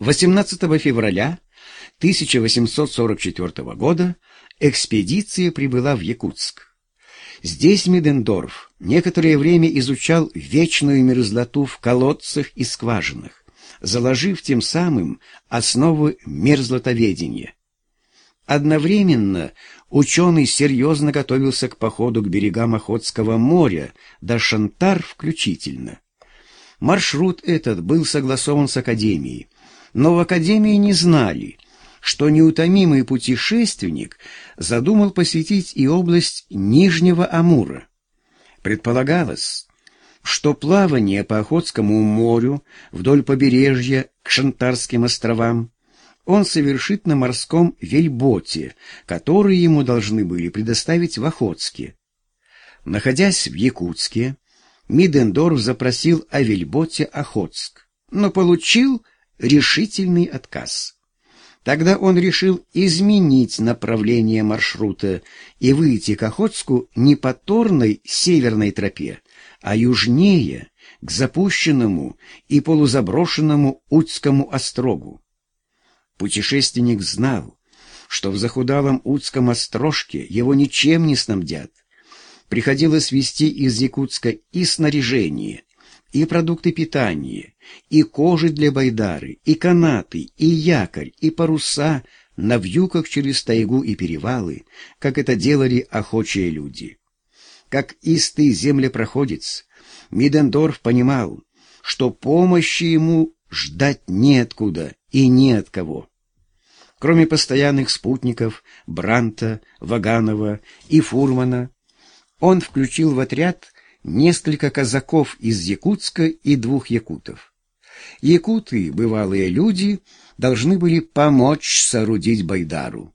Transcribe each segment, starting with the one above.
18 февраля 1844 года экспедиция прибыла в Якутск. Здесь Мидендорф некоторое время изучал вечную мерзлоту в колодцах и скважинах, заложив тем самым основы мерзлотоведения. Одновременно ученый серьезно готовился к походу к берегам Охотского моря, до Шантар включительно. Маршрут этот был согласован с Академией, но в Академии не знали, что неутомимый путешественник задумал посетить и область Нижнего Амура. Предполагалось, что плавание по Охотскому морю вдоль побережья к Шантарским островам он совершит на морском вельботе, который ему должны были предоставить в Охотске. Находясь в Якутске, Мидендорф запросил о вельботе Охотск, но получил решительный отказ. Тогда он решил изменить направление маршрута и выйти к Охотску не по торной северной тропе, а южнее, к запущенному и полузаброшенному Утскому острогу. Путешественник знал, что в захудалом Утском острожке его ничем не снабдят. Приходилось везти из Якутска и снаряжение, и продукты питания, и кожи для байдары, и канаты, и якорь, и паруса на вьюках через тайгу и перевалы, как это делали охочие люди. Как истый землепроходец, Мидендорф понимал, что помощи ему ждать неоткуда и не от кого. Кроме постоянных спутников Бранта, Ваганова и Фурмана, он включил в отряд несколько казаков из Якутска и двух якутов. Якуты, бывалые люди, должны были помочь соорудить Байдару.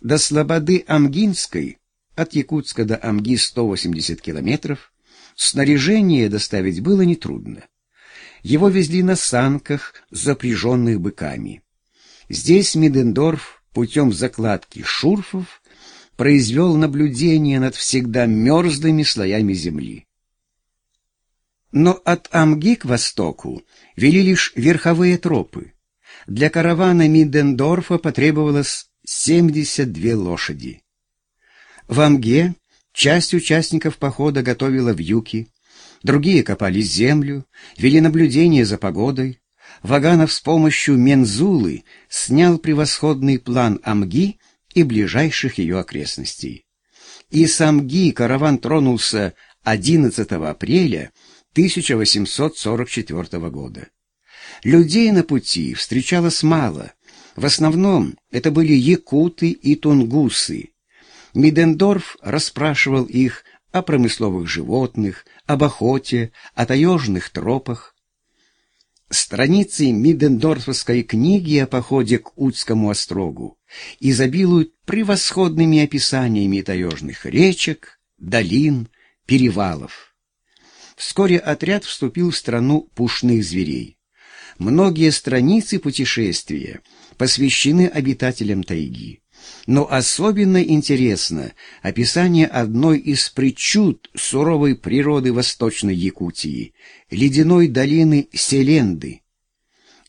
До Слободы Амгинской, от Якутска до Амги 180 километров, снаряжение доставить было нетрудно. Его везли на санках, запряженных быками. Здесь Мидендорф путем закладки шурфов произвел наблюдение над всегда мерзлыми слоями земли. Но от Амги к востоку вели лишь верховые тропы. Для каравана Мидендорфа потребовалось 72 лошади. В Амге часть участников похода готовила вьюки, другие копали землю, вели наблюдение за погодой. Ваганов с помощью Мензулы снял превосходный план Амги и ближайших ее окрестностей. Из Амги караван тронулся 11 апреля 1844 года. Людей на пути встречалось мало. В основном это были якуты и тунгусы. Мидендорф расспрашивал их о промысловых животных, об охоте, о таежных тропах. Страницы Мидендорфовской книги о походе к Утскому острогу изобилуют превосходными описаниями таежных речек, долин, перевалов. Вскоре отряд вступил в страну пушных зверей. Многие страницы путешествия посвящены обитателям тайги. Но особенно интересно описание одной из причуд суровой природы Восточной Якутии – ледяной долины Селенды.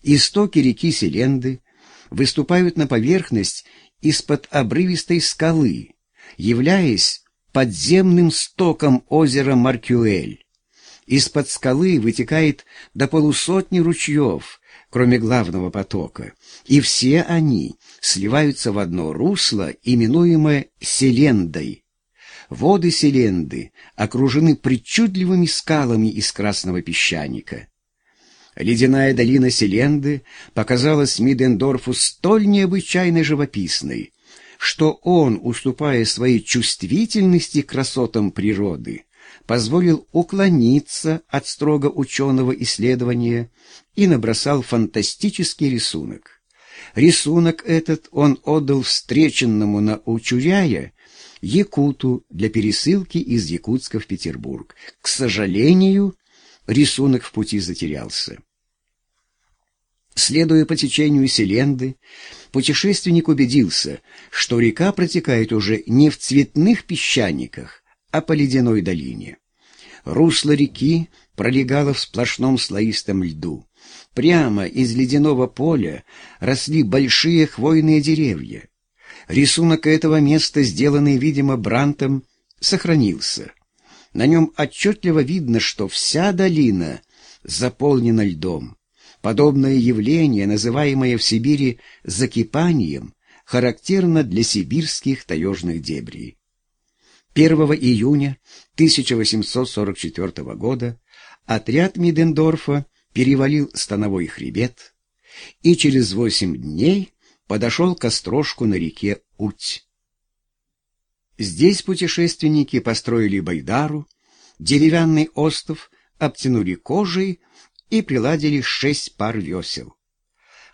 Истоки реки Селенды выступают на поверхность из-под обрывистой скалы, являясь подземным стоком озера Маркюэль. Из-под скалы вытекает до полусотни ручьев, кроме главного потока, и все они сливаются в одно русло, именуемое Селендой. Воды Селенды окружены причудливыми скалами из красного песчаника. Ледяная долина Селенды показалась Мидендорфу столь необычайно живописной, что он, уступая своей чувствительности красотам природы, позволил уклониться от строго ученого исследования и набросал фантастический рисунок. Рисунок этот он отдал встреченному на Учуряя якуту для пересылки из Якутска в Петербург. К сожалению, рисунок в пути затерялся. Следуя по течению Селенды, путешественник убедился, что река протекает уже не в цветных песчаниках, а по ледяной долине. Русло реки пролегало в сплошном слоистом льду, Прямо из ледяного поля росли большие хвойные деревья. Рисунок этого места, сделанный, видимо, Брантом, сохранился. На нем отчетливо видно, что вся долина заполнена льдом. Подобное явление, называемое в Сибири закипанием, характерно для сибирских таежных дебрей. 1 июня 1844 года отряд Мидендорфа перевалил становой хребет и через восемь дней подошел к острожку на реке Уть. Здесь путешественники построили байдару, деревянный остов обтянули кожей и приладили шесть пар весел.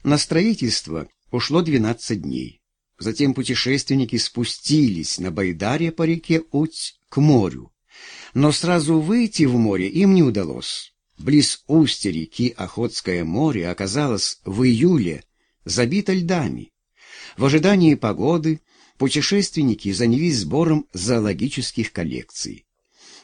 На строительство ушло двенадцать дней. Затем путешественники спустились на байдаре по реке Уть к морю. Но сразу выйти в море им не удалось. Близ устья реки Охотское море оказалось в июле забито льдами. В ожидании погоды путешественники занялись сбором зоологических коллекций.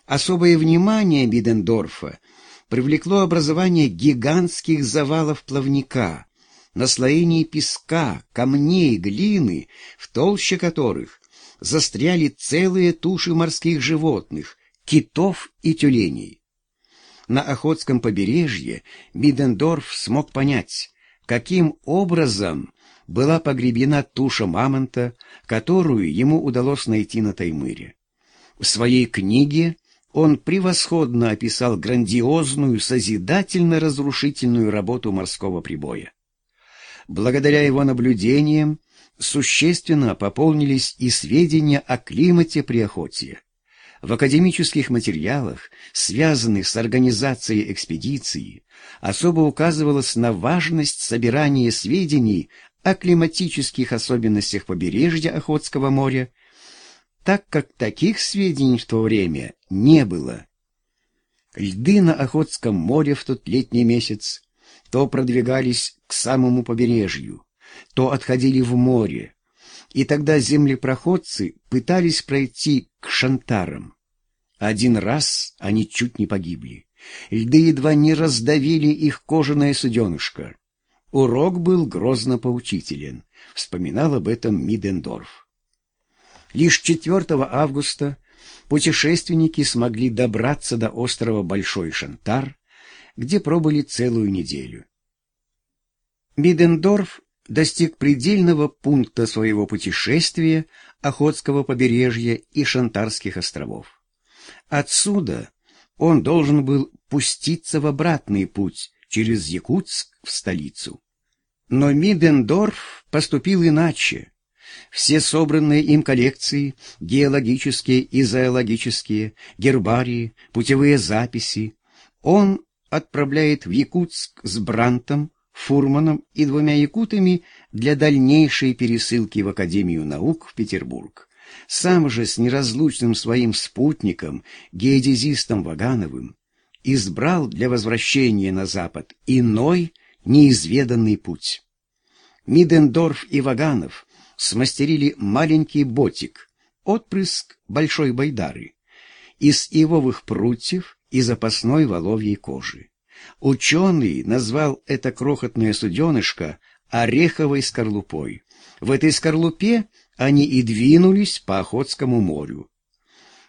Особое внимание Бидендорфа привлекло образование гигантских завалов плавника, наслоений песка, камней, глины, в толще которых застряли целые туши морских животных, китов и тюленей. На Охотском побережье Бидендорф смог понять, каким образом была погребена туша мамонта, которую ему удалось найти на Таймыре. В своей книге он превосходно описал грандиозную, созидательно-разрушительную работу морского прибоя. Благодаря его наблюдениям существенно пополнились и сведения о климате при охоте. В академических материалах, связанных с организацией экспедиции, особо указывалось на важность собирания сведений о климатических особенностях побережья Охотского моря так как таких сведений в то время не было. Льды на Охотском море в тот летний месяц то продвигались к самому побережью, то отходили в море, и тогда землепроходцы пытались пройти к шантарам. Один раз они чуть не погибли. Льды едва не раздавили их кожаное суденышко. Урок был грозно поучителен, вспоминал об этом Мидендорф. Лишь 4 августа путешественники смогли добраться до острова Большой Шантар, где пробыли целую неделю. Бидендорф достиг предельного пункта своего путешествия Охотского побережья и Шантарских островов. Отсюда он должен был пуститься в обратный путь через Якутск в столицу. Но Мидендорф поступил иначе. Все собранные им коллекции, геологические и зоологические, гербарии, путевые записи, он отправляет в Якутск с Брантом, Фурманом и двумя якутами для дальнейшей пересылки в Академию наук в Петербург. Сам же с неразлучным своим спутником, геодезистом Вагановым, избрал для возвращения на Запад иной, неизведанный путь. Мидендорф и Ваганов смастерили маленький ботик, отпрыск большой байдары, из ивовых прутьев и запасной воловьей кожи. Ученый назвал это крохотное суденышко ореховой скорлупой. В этой скорлупе они и двинулись по Охотскому морю.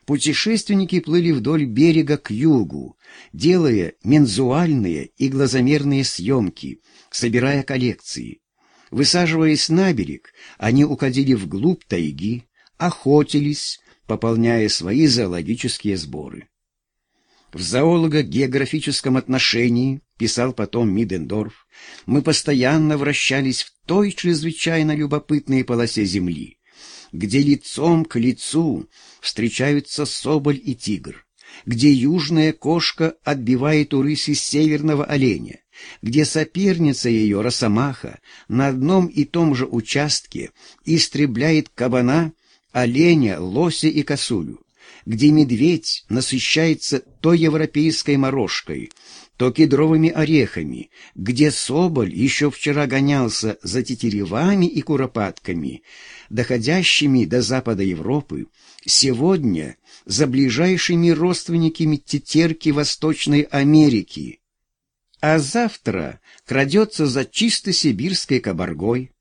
Путешественники плыли вдоль берега к югу, делая мензуальные и глазомерные съемки, собирая коллекции. Высаживаясь на берег, они уходили вглубь тайги, охотились, пополняя свои зоологические сборы. В зоолого-географическом отношении, писал потом Мидендорф, мы постоянно вращались в той чрезвычайно любопытной полосе земли, где лицом к лицу встречаются соболь и тигр, где южная кошка отбивает у рыси северного оленя, где соперница ее, Росомаха, на одном и том же участке истребляет кабана, оленя, лося и косулю, где медведь насыщается то европейской морожкой, то кедровыми орехами, где соболь еще вчера гонялся за тетеревами и куропатками, доходящими до запада Европы, сегодня за ближайшими родственниками тетерки Восточной Америки, а завтра крадется за чисто сибирской кабаргой.